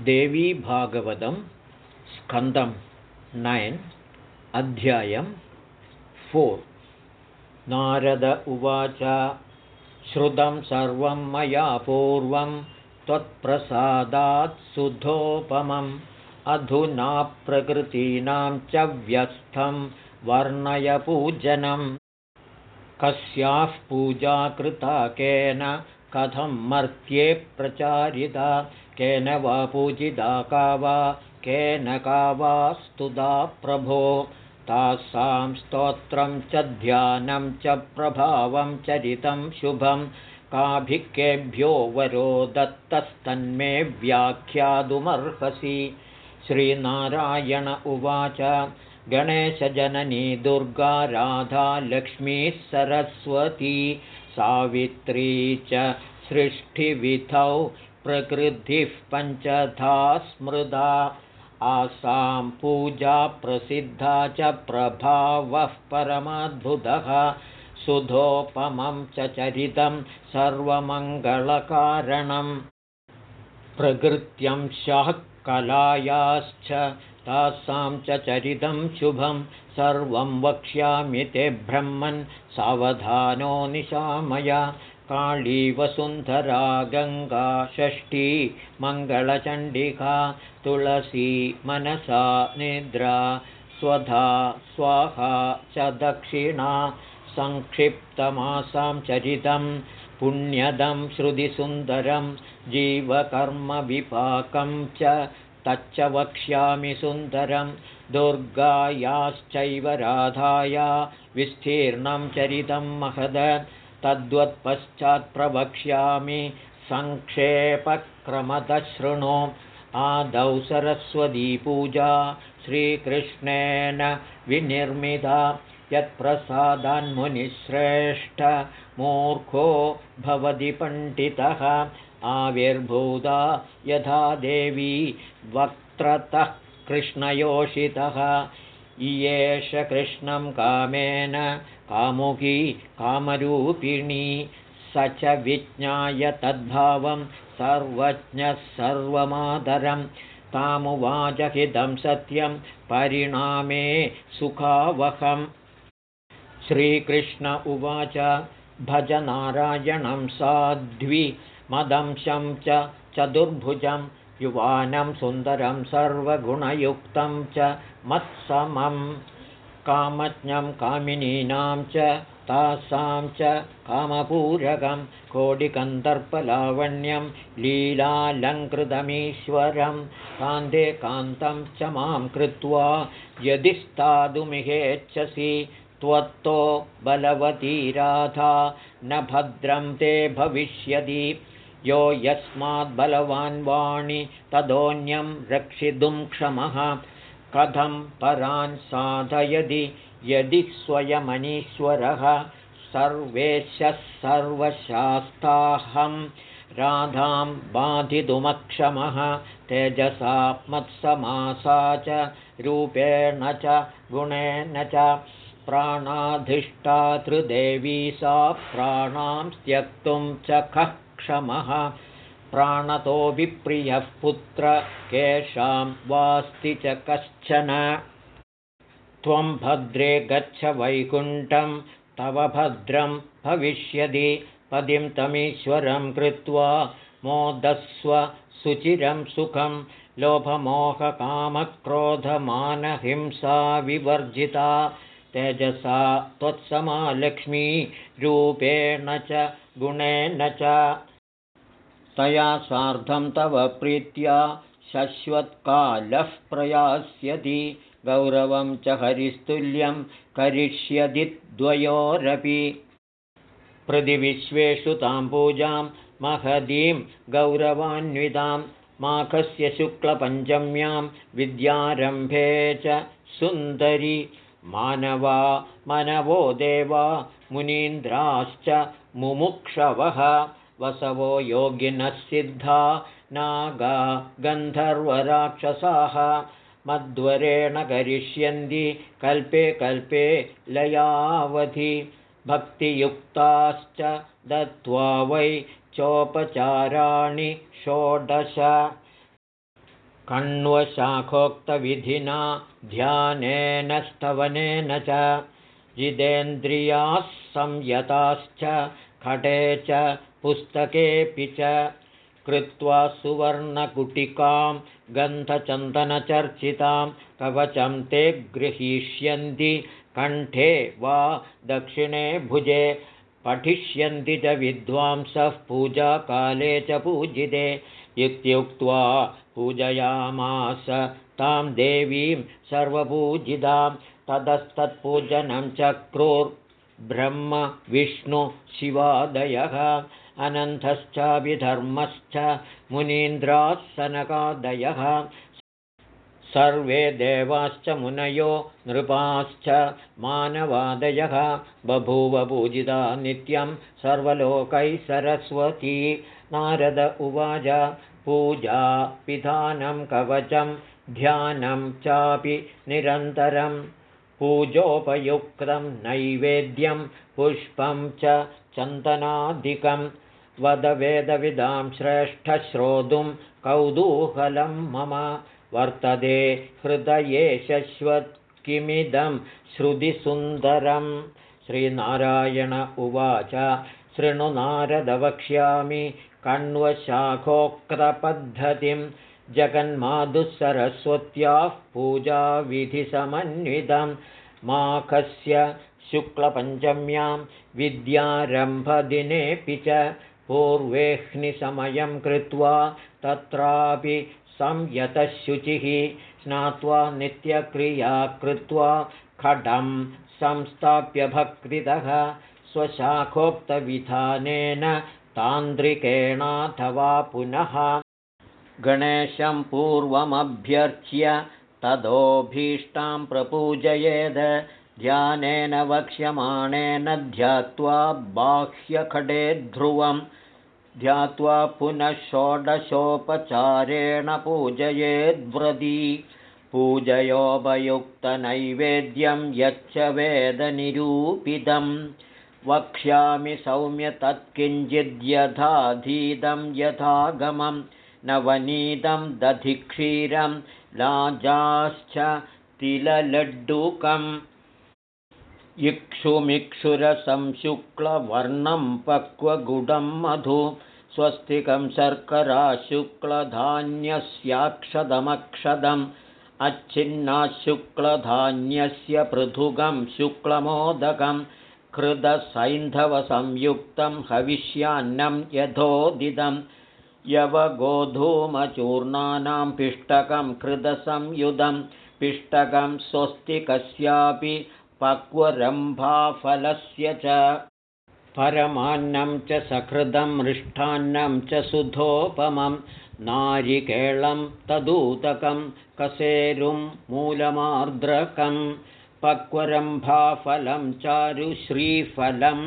देवीभागवतं स्कन्दं नैन् अध्यायं फोर्। नारद उवाच श्रुतं सर्वं मया पूर्वं त्वत्प्रसादात् सुधोपमम्। अधुना प्रकृतीनां च व्यस्थं वर्णयपूजनम् कस्याः पूजा कृता केन कथं मर्त्ये प्रचारिता केन वा पूजिता का वा केन का वा स्तुता प्रभो? तासां स्तोत्रं च ध्यानं च प्रभावं चरितं शुभं। काभिक्केभ्यो वरो दत्तस्तन्मे व्याख्यातुमर्हसि श्रीनारायण उवाच गणेशजननी दुर्गा राधा लक्ष्मीः सरस्वती सावित्री च सृष्टिविधौ प्रकृतिः पञ्चधा स्मृदा आसां पूजा प्रसिद्धा च प्रभावः परमद्भुतः। सुधोपमं च चरितं सर्वमङ्गलकारणम्। प्रकृत्यं शः कलायाश्च तासां च चरितं शुभं। सर्वं वक्ष्यामि ते ब्रह्मन् सावधानो निशामय काळीवसुन्धरा गङ्गा षष्ठी मङ्गलचण्डिका तुलसी मनसा निद्रा स्वधा स्वाहा च दक्षिणा संक्षिप्तमासां चरितं पुण्यदं श्रुतिसुन्दरं जीवकर्मविपाकं च तच्च वक्ष्यामि सुन्दरं। दुर्गायाश्चैव राधाया विस्तीर्णं चरितं महद तद्वत्पश्चात्प्रवक्ष्यामि सङ्क्षेपक्रमदशृणु। आदौ सरस्वतीपूजा श्रीकृष्णेन विनिर्मिता। यत्प्रसादान्मुनिश्रेष्ठमूर्खो भवति पण्डितः। आविर्भूता यथा देवी वक्त्रतः कृष्णयोषितः। इयेष कृष्णं कामेन कामुकी कामरूपिणी स च विज्ञाय तद्भावं सर्वज्ञः सर्वमादरं तामुवाचहितं सत्यं परिणामे सुखावहम् श्रीकृष्ण उवाच भजनारायणं साध्वि मदंशं च चतुर्भुजं युवानं सुन्दरं सर्वगुणयुक्तं च मत्समम् कामज्ञं कामिनीनां च तासां च कामपूरकं कोटिकन्दर्पलावण्यं लीलालङ्कृतमीश्वरं कान्ते कान्तं च मां कृत्वा यदि स्थातुमिहेच्छसि त्वत्तो बलवती राधा न भद्रं ते भविष्यति। यो यस्माद्बलवान् वाणि तदोन्यं रक्षितुं क्षमः कथं परान् साधयति? यदि स्वयमनीश्वरः सर्वेशः सर्वशास्ताहं राधां बाधितुमक्षमः तेजसा मत्समासा च रूपेण च गुणेन च प्राणाधिष्ठातृदेवी सा प्राणां त्यक्तुं च कः क्षमः प्राणतो विप्रियः पुत्र केषां वास्ति च कश्चन। त्वं भद्रे गच्छ वैकुण्ठं तव भद्रं भविष्यति। पदिं तमीश्वरं कृत्वा मोदस्व सुचिरं सुखं लोभमोहकामक्रोधमानहिंसा विवर्जिता। तेजसा त्वत्समालक्ष्मीरूपेण च गुणेन च तया सार्धं तव प्रीत्या शश्वत्कालः प्रयास्यति। गौरवं च हरिस्तुल्यं करिष्यति द्वयोरपि। प्रतिविश्वेषु तां पूजां महदीं गौरवान्वितां। माघस्य शुक्लपञ्चम्यां विद्यारम्भे च सुन्दरी। मानवा मनवो देवा मुनीन्द्राश्च मुमुक्षवः वसवो योगिनः सिद्धा नागा गन्धर्वराक्षसाः। मध्वरेण करिष्यन्ति कल्पे कल्पे लयावधि। भक्तियुक्ताश्च दत्त्वा वै चोपचाराणि षोडश। कण्वशाखोक्तविधिना ध्यानेन स्तवनेन च। जितेन्द्रियाः संयताश्च खटे च पुस्तकेऽपि च कृत्वा सुवर्णकुटिकां गन्धचन्दनचर्चितां कवचं ते गृहीष्यन्ति कण्ठे वा दक्षिणे भुजे पठिष्यन्ति च विद्वांसः पूजाकाले च पूजिते। इत्युक्त्वा पूजयामास तां देवीं सर्वपूजितां ततस्तत्पूजनं चक्रुर्ब्रह्मविष्णुशिवादयः अनन्तश्चाभिधर्मश्च मुनीन्द्राः सनकादयः सर्वे देवाश्च मुनयो नृपाश्च मानवादयः। बभूवपूजिता नित्यं सर्वलोकैः सरस्वती। नारद उवाच पूजा पिधानं कवचं ध्यानं चापि निरन्तरं। पूजोपयुक्तं नैवेद्यं पुष्पं च चन्दनादिकं वदवेदविदां श्रेष्ठश्रोतुं कौतूहलं मम वर्तते हृदये शश्वत् किमिदं श्रुतिसुन्दरं। श्रीनारायण उवाच शृणुनारदवक्ष्यामि कण्वशाखोक्तपद्धतिं। जगन्माधुसरस्वत्याः पूजाविधिसमन्वितं। माखस्य शुक्लपञ्चम्यां विद्यारम्भदिनेऽपि च पूर्वेह्निसमयं कृत्वा तत्रापि संयतशुचिः स्नात्वा नित्यक्रिया कृत्वा खडं संस्थाप्य भक्तितः स्वशाखोक्तविधानेन तान्त्रिकेणाथवा पुनः गणेशं पूर्वमभ्यर्च्य ततोऽभीष्टां प्रपूजयेद् ध्यानेन वक्ष्यमाणेन ध्यात्वा बाह्यखडे ध्रुवम् ध्यात्वा पुनः षोडशोपचारेण पूजयेद्व्रती पूजयोपयुक्तनैवेद्यं यच्च वेदनिरूपितं वक्ष्यामि सौम्य तत्किञ्चिद्यथाधीतं यथागमं नवनीतं दधिक्षीरं लाजाश्च तिललड्डुकम् इक्षुमिक्षुरसंशुक्लवर्णं पक्वगुडं मधु स्वस्तिकं शर्करा शुक्लधान्यस्याक्षदमक्षदम् अच्छिन्नाशुक्लधान्यस्य पृथुगं शुक्लमोदकं कृदसैन्धवसंयुक्तं हविष्यान्नं यथोदितं यवगोधूमचूर्णानां पिष्टकं कृदसंयुधं पिष्टकं स्वस्तिकस्यापि पक्वरम्भाफलस्य च परमान्नं च सकृदं मृष्टान्नं च सुधोपमं नारिकेळं तदूतकं कसेरुं मूलमार्द्रकं पक्वरम्भाफलं चारुश्रीफलं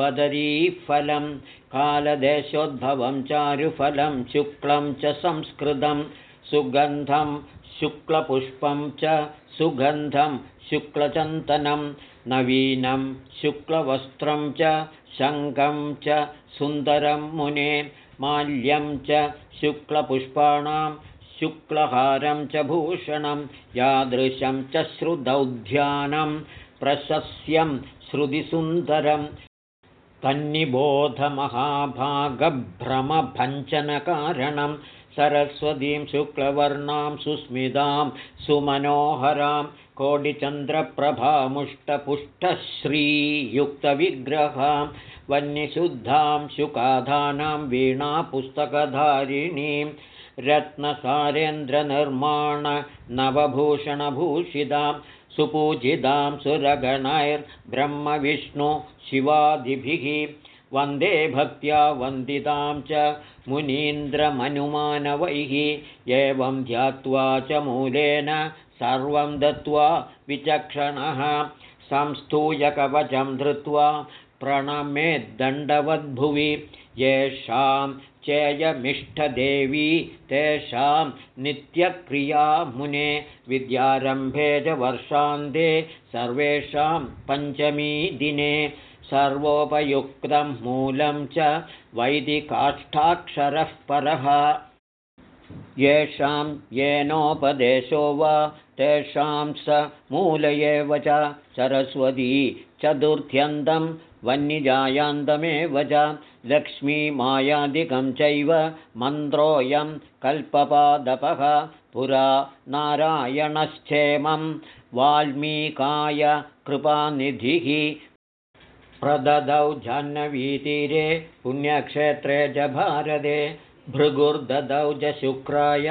बदरीफलं कालदेशोद्भवं चारुफलं शुक्लं च संस्कृतं सुगन्धं शुक्लपुष्पं च सुगन्धं शुक्लचन्दनं नवीनं शुक्लवस्त्रं च शङ्खं च सुन्दरं मुने माल्यं च शुक्लपुष्पाणां शुक्लहारं च भूषणं यादृशं च श्रुतौध्यानं प्रशस्यं श्रुतिसुन्दरं तन्निबोधमहाभागभ्रमभञ्जनकारणं सरस्वतीं शुक्लवर्णां सुस्मितां सुमनोहरां कोटिचन्द्रप्रभामुष्टपुष्टश्रीयुक्तविग्रहां वह्निशुद्धां शुकाधानां वीणापुस्तकधारिणीं रत्नसारेन्द्रनिर्माणनवभूषणभूषितां सुपूजितां सुरगणैर्ब्रह्मविष्णुशिवादिभिः वन्दे भक्त्या वन्दितां च मुनीन्द्रमनुमानवैः एवं ध्यात्वा च मूलेन सर्वं दत्त्वा विचक्षणः। संस्तूयकवचं धृत्वा प्रणमेद्दण्डवद्भुवि येषां चेयमिष्ठदेवी तेषां नित्यक्रिया मुने विद्यारम्भे च वर्षान्ते सर्वेषां पञ्चमीदिने सर्वोपयुक्तं मूलं च वैदिकाष्ठाक्षरः परः। येषां येनोपदेशो वा तेषां स मूल एव च सरस्वती चतुर्थ्यन्तं वह्निजायान्तमेव च लक्ष्मीमायादिकं चैव मन्त्रोऽयं कल्पपादपः पुरा नारायणश्चेमं वाल्मीकाय कृपानिधिः प्रददौ जाह्नवीतीरे पुण्यक्षेत्रे च भारते भृगुर्ददौ च शुक्राय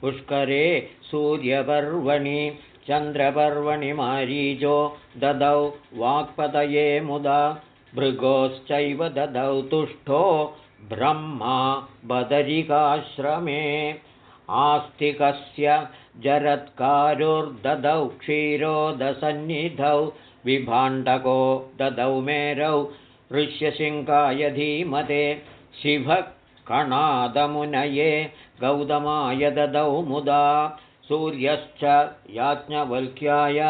पुष्करे सूर्यपर्वणि चन्द्रपर्वणि मारीजो ददौ वाक्पतये मुदा भृगोश्चैव ददौ तुष्टो ब्रह्मा बदरिकाश्रमे। आस्तिकस्य जरत्कारुर्ददौ क्षीरोदसन्निधौ विभाण्डको ददौ मेरौ ऋष्यसिङ्काय धीमते शिवः कणादमुनये गौतमाय ददौ मुदा सूर्यश्च याज्ञवल्क्याय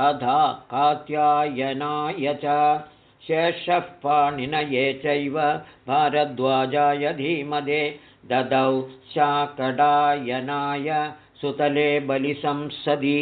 तथा कात्यायनाय च शेषः पाणिनये चैव भारद्वाजाय धीमदे ददौ शाकडायनाय सुतले बलिसंसदि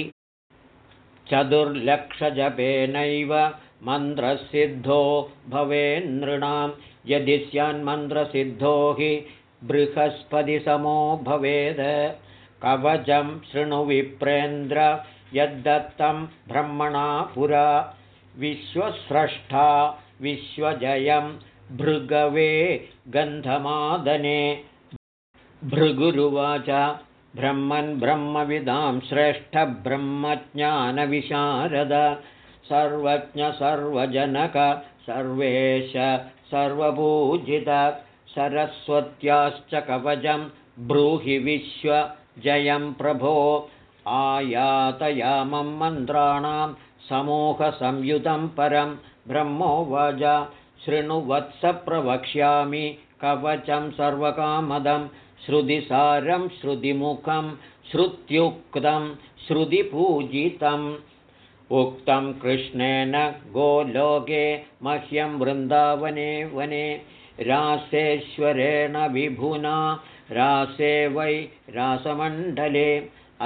चतुर्लक्षजपेनैव मन्त्रसिद्धो भवेन्नृणां यदि स्यान्मन्त्रसिद्धो हि बृहस्पतिसमो भवेद्। कवचं शृणुविप्रेन्द्र यद्दत्तं ब्रह्मणा पुरा। विश्वस्रष्टा विश्वजयं भृगवे गन्धमादने। भृगुरुवाच ब्रह्मन् ब्रह्मविदां श्रेष्ठब्रह्मज्ञानविशारद सर्वज्ञ सर्वेश सर्वपूजित सरस्वत्याश्च कवचं ब्रूहि विश्वजयं प्रभो। आयातयामं मन्त्राणां समूहसंयुतं परं ब्रह्मोवाच। शृणुवत्स प्रवक्ष्यामि कवचं सर्वकामदं श्रुतिसारं श्रुतिमुखं श्रुत्युक्तं श्रुतिपूजितम् उक्तं कृष्णेन गोलोके मह्यं वृन्दावने वने रासेश्वरेण विभुना रासे वै रासमण्डले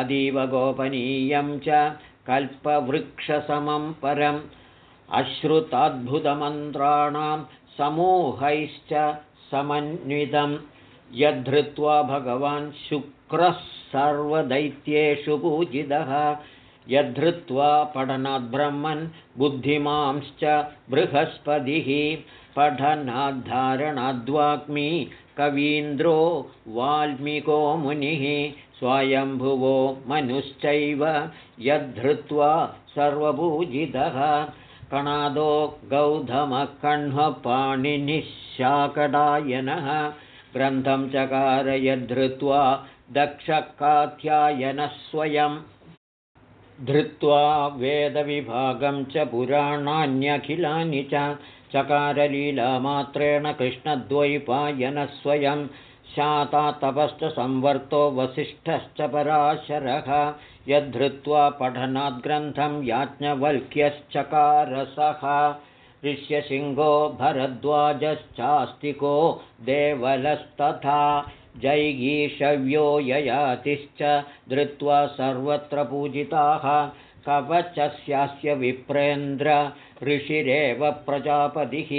अतीव गोपनीयं च कल्पवृक्षसमं परम्। अश्रुताद्भुतमन्त्राणां समूहैश्च समन्वितं यद्धृत्वा भगवान् शुक्रः सर्वदैत्येषु पूजितः। यद्धृत्वा पठनाद्ब्रह्मन् बुद्धिमांश्च बृहस्पतिः। पठनाद्धारणाद्वाग्मी कवीन्द्रो वाल्मीको मुनिः। स्वयम्भुवो मनुश्चैव यद्धृत्वा सर्वपूजितः। कणादो गौधमकण्ह्वपाणिनिः ग्रन्थं चकार यद्धृत्वा दक्षकाध्यायनः स्वयम् धृत्वा वेदविभागं च पुराणान्यखिलानि च चकारलीलामात्रेण कृष्णद्वैपायनस्वयं शातातपश्च संवर्तो वसिष्ठश्च पराशरः। यद्धृत्वा पठनाद्ग्रन्थं याज्ञवल्क्यश्चकारसः ऋष्यसिंहो भरद्वाजश्चास्तिको देवलस्तथा जैगीषव्यो ययातिश्च धृत्वा सर्वत्र पूजिताः कवचस्यास्य विप्रेन्द्र ऋषिरेव प्रजापतिः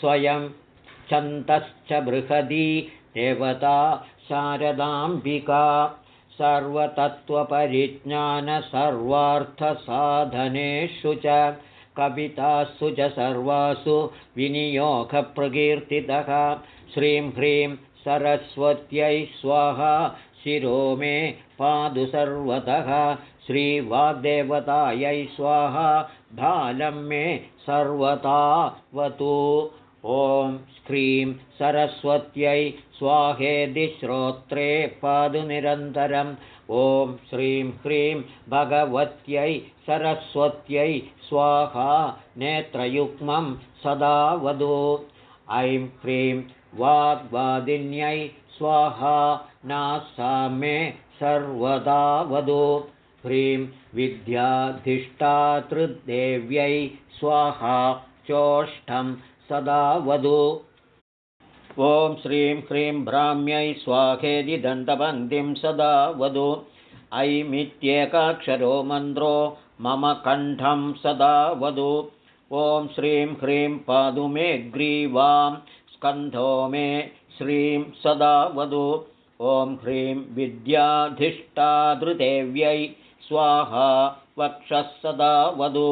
स्वयं छन्तश्च बृहदी देवता शारदाम्बिका सर्वतत्त्वपरिज्ञानसर्वार्थसाधनेषु च कवितासु च सर्वासु विनियोगप्रकीर्तितः। श्रीं ह्रीं सरस्वत्यै स्वाहा शिरो मे पादु सर्वतः। श्रीवाग्देवतायै स्वाहा भालं मे सर्वतावतु। ॐ श्रीं सरस्वत्यै स्वाहेदिश्रोत्रे पादु निरन्तरम् ॐ श्रीं ह्रीं भगवत्यै सरस्वत्यै स्वाहा नेत्रयुग्मं सदा वदु ऐं ह्रीं वाग्वादिन्यै स्वाहा नासा मे सर्वदा वदो ह्रीं विद्याधिष्ठातृदेव्यै स्वाहा चोष्ठं सदा वदु ॐ श्रीं ह्रीं भ्राम्यै स्वाहेदि दण्डबन्दिं सदा वधु। ऐमित्येकाक्षरो मन्त्रो मम कण्ठं सदा वधु। ॐ श्रीं ह्रीं पादु मे ग्रीवां स्कन्धो मे श्रीं सदा वधु। ॐ ह्रीं विद्याधिष्ठादृदेव्यै स्वाहा वक्षः सदा वधु।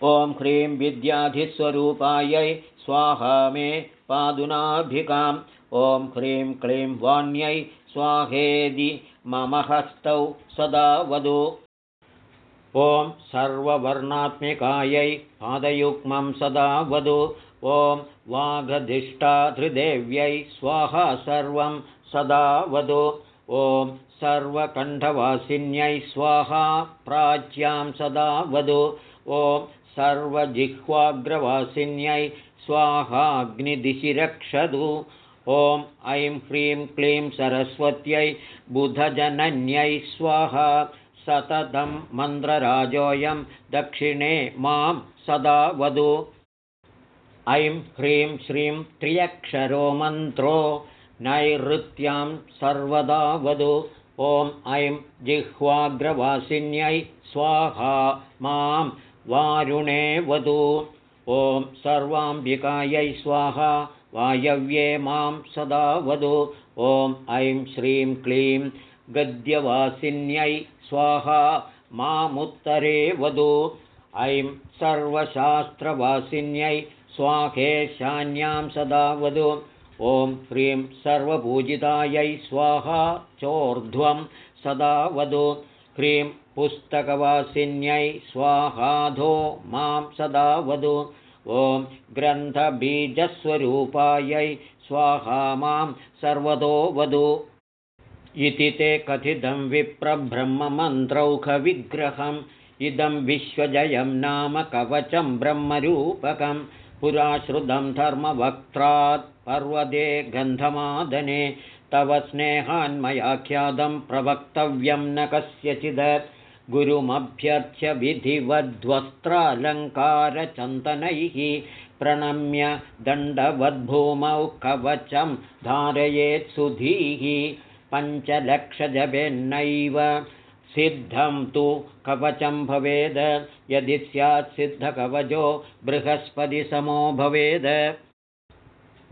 ॐ ह्रीं विद्याधिस्वरूपायै स्वाहा मे पादुनाभिकाम्। ॐ ह्रीं क्लीं वाण्यै स्वाहेदि मम हस्तौ सदा वधु ॐ सर्ववर्णात्मिकायै पादयुग्मं सदा वधु ॐ वाघधिष्ठाधृदेव्यै स्वाहा सर्वं सदा वधु ॐ सर्वकण्ठवासिन्यै स्वाहा प्राच्यां सदा वधु ॐ सर्वजिह्वाग्रवासिन्यै स्वाहाग्निदिशि रक्षतु ॐ ऐं ह्रीं क्लीं सरस्वत्यै बुधजनन्यै स्वाहा। सततं मन्त्रराजोऽयं दक्षिणे मां सदा वधु। ऐं ह्रीं श्रीं त्र्यक्षरो मन्त्रो नैऋत्यां सर्वदा वधु। ॐ ऐं जिह्वाग्रवासिन्यै स्वाहा मां वारुणे वधु। ॐ सर्वाम्बिकायै स्वाहा वायव्ये मां सदा वधु। ॐ ऐं श्रीं क्लीं गद्यवासिन्यै स्वाहा मामुत्तरे वधु। ऐं सर्वशास्त्रवासिन्यै स्वाहेशान्यां सदा वधु। ॐ ह्रीं सर्वपूजितायै स्वाहा चोर्ध्वं सदा वधु। ह्रीं पुस्तकवासिन्यै स्वाहाधो मां सदा वधु ॐ ग्रन्थबीजस्वरूपायै स्वाहा मां सर्वतो वधु इति ते कथितं विप्रब्रह्ममन्त्रौखविग्रहम् इदं विश्वजयं नाम कवचं ब्रह्मरूपकं पुराश्रुतं धर्मवक्त्रात् पर्वदे गन्धमादने। तव स्नेहान्मयाख्यातं प्रवक्तव्यं न कस्यचिद गुरुमभ्यर्थ्य विधिवद्वस्त्रालङ्कारचन्दनैः प्रणम्य दण्डवद्भूमौ कवचं धारयेत्सुधीः पञ्चलक्षजपेन्नैव सिद्धं तु कवचं भवेद्। यदि स्यात् सिद्धकवचो बृहस्पतिसमो भवेद्।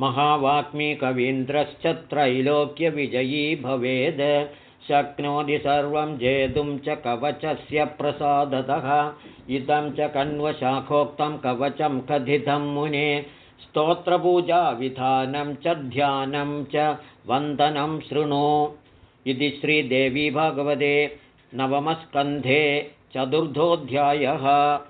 महावात्मीकवीन्द्रश्च त्रैलोक्यविजयी भवेद् शक्नोति सर्वं जेतुं च कवचस्य प्रसादतः। इदं च कण्वशाखोक्तं कवचं कथितं मुने। स्तोत्रपूजाविधानं च ध्यानं च वन्दनं शृणु। इति श्रीदेवी भगवते नवमस्कन्धे चतुर्थोऽध्यायः